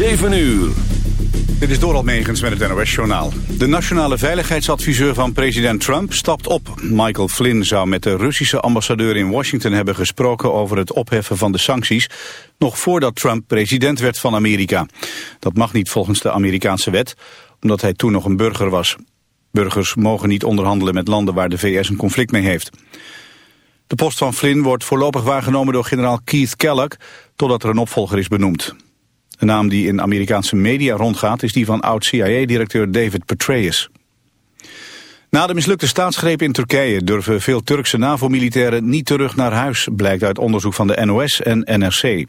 7 uur. Dit is Doral Megens met het NOS-journaal. De nationale veiligheidsadviseur van president Trump stapt op. Michael Flynn zou met de Russische ambassadeur in Washington hebben gesproken over het opheffen van de sancties, nog voordat Trump president werd van Amerika. Dat mag niet volgens de Amerikaanse wet, omdat hij toen nog een burger was. Burgers mogen niet onderhandelen met landen waar de VS een conflict mee heeft. De post van Flynn wordt voorlopig waargenomen door generaal Keith Kellogg, totdat er een opvolger is benoemd. De naam die in Amerikaanse media rondgaat is die van oud-CIA-directeur David Petraeus. Na de mislukte staatsgreep in Turkije durven veel Turkse NAVO-militairen niet terug naar huis, blijkt uit onderzoek van de NOS en NRC.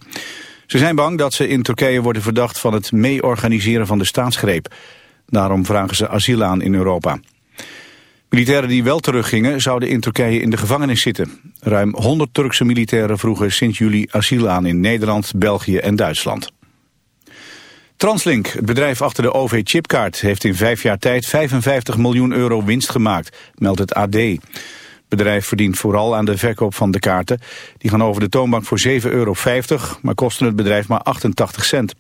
Ze zijn bang dat ze in Turkije worden verdacht van het mee-organiseren van de staatsgreep. Daarom vragen ze asiel aan in Europa. Militairen die wel teruggingen zouden in Turkije in de gevangenis zitten. Ruim 100 Turkse militairen vroegen sinds juli asiel aan in Nederland, België en Duitsland. Translink, het bedrijf achter de OV-chipkaart, heeft in vijf jaar tijd 55 miljoen euro winst gemaakt, meldt het AD. Het bedrijf verdient vooral aan de verkoop van de kaarten. Die gaan over de toonbank voor 7,50 euro, maar kosten het bedrijf maar 88 cent.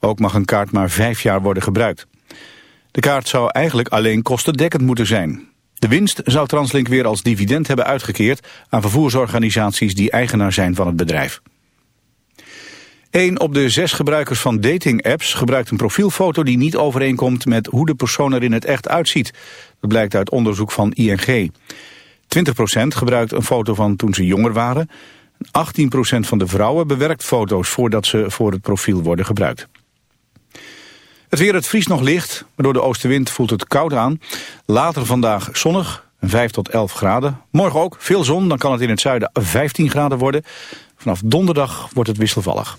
Ook mag een kaart maar vijf jaar worden gebruikt. De kaart zou eigenlijk alleen kostendekkend moeten zijn. De winst zou Translink weer als dividend hebben uitgekeerd aan vervoersorganisaties die eigenaar zijn van het bedrijf. Een op de zes gebruikers van dating-apps gebruikt een profielfoto die niet overeenkomt met hoe de persoon er in het echt uitziet. Dat blijkt uit onderzoek van ING. 20% gebruikt een foto van toen ze jonger waren. 18% van de vrouwen bewerkt foto's voordat ze voor het profiel worden gebruikt. Het weer, het vries nog licht, maar door de oostenwind voelt het koud aan. Later vandaag zonnig, 5 tot 11 graden. Morgen ook veel zon, dan kan het in het zuiden 15 graden worden. Vanaf donderdag wordt het wisselvallig.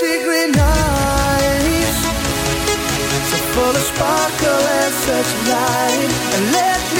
Green eyes So full of sparkle and such light. And let me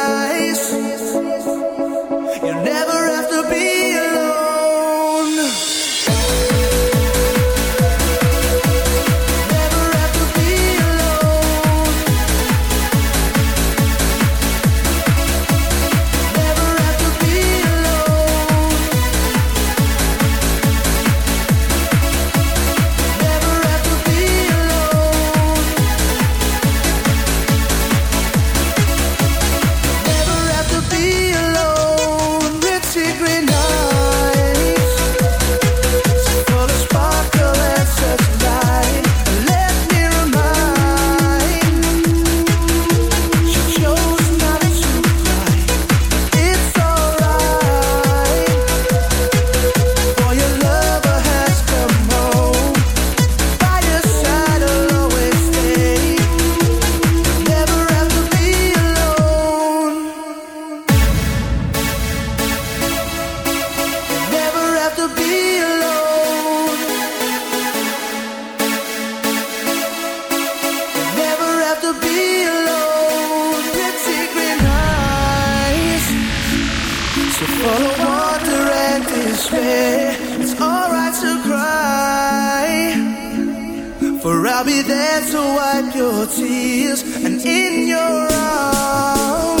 For of wonder and despair. It's alright to cry, for I'll be there to wipe your tears and in your arms.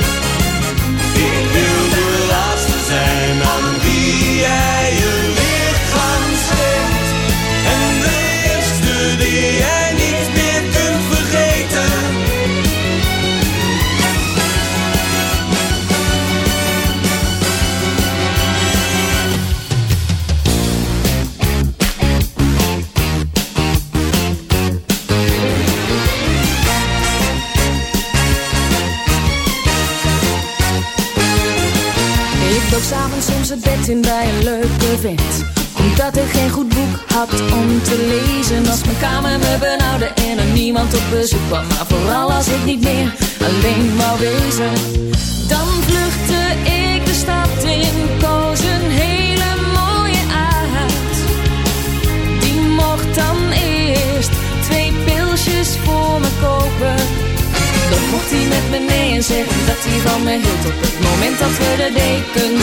Omdat ik geen goed boek had om te lezen. Als mijn kamer me benauwde en er niemand op bezoek kwam. Maar vooral als ik niet meer alleen wou wezen. Dan vluchtte ik de stad in, koos een hele mooie uit. Die mocht dan eerst twee pilsjes voor me kopen. Dan mocht hij met me mee en zeggen dat hij van me hield Op het moment dat we de deken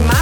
my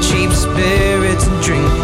cheap spirits and drink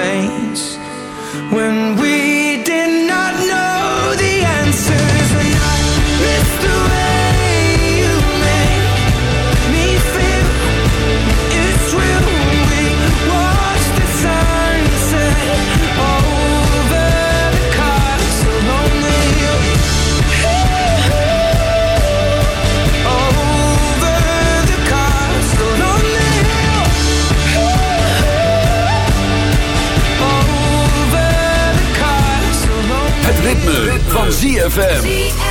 ZFM.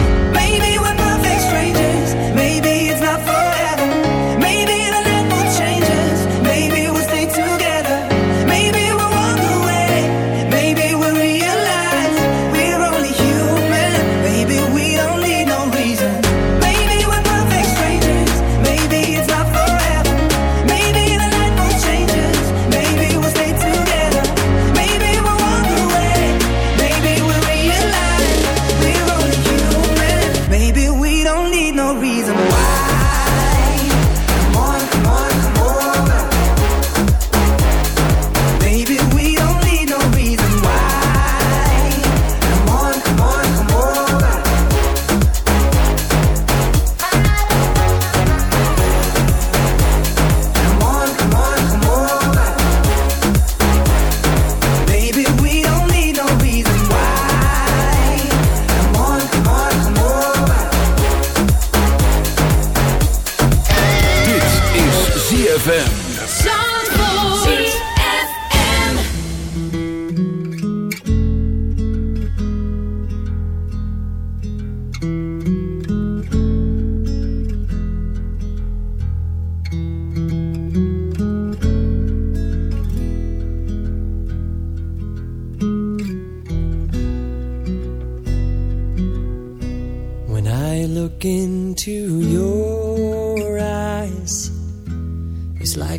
baby, we're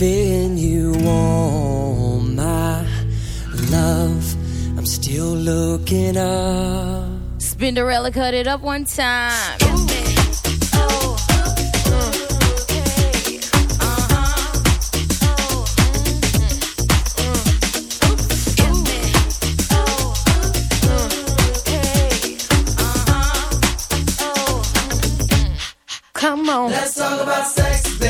Giving you all my love. I'm still looking up. Spinderella cut it up one time. Come on. Let's talk about sex, baby.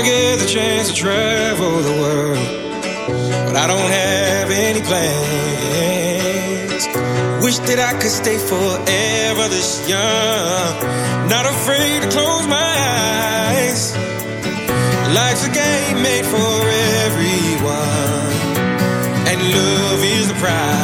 I get the chance to travel the world, but I don't have any plans. Wish that I could stay forever this young, not afraid to close my eyes. Life's a game made for everyone, and love is the prize.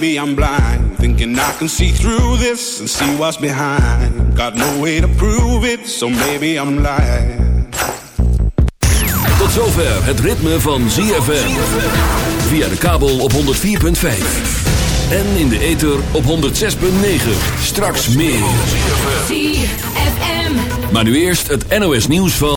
Maybe I'm blind. Thinking I can see through this and see what's behind. Got no way to prove it, so maybe I'm lying. Tot zover het ritme van ZFM. Via de kabel op 104.5. En in de ether op 106.9. Straks meer. ZFM. Maar nu eerst het NOS nieuws van...